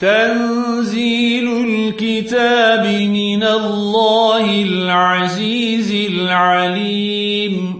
تنزيل الكتاب من الله العزيز العليم.